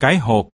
cái hộp.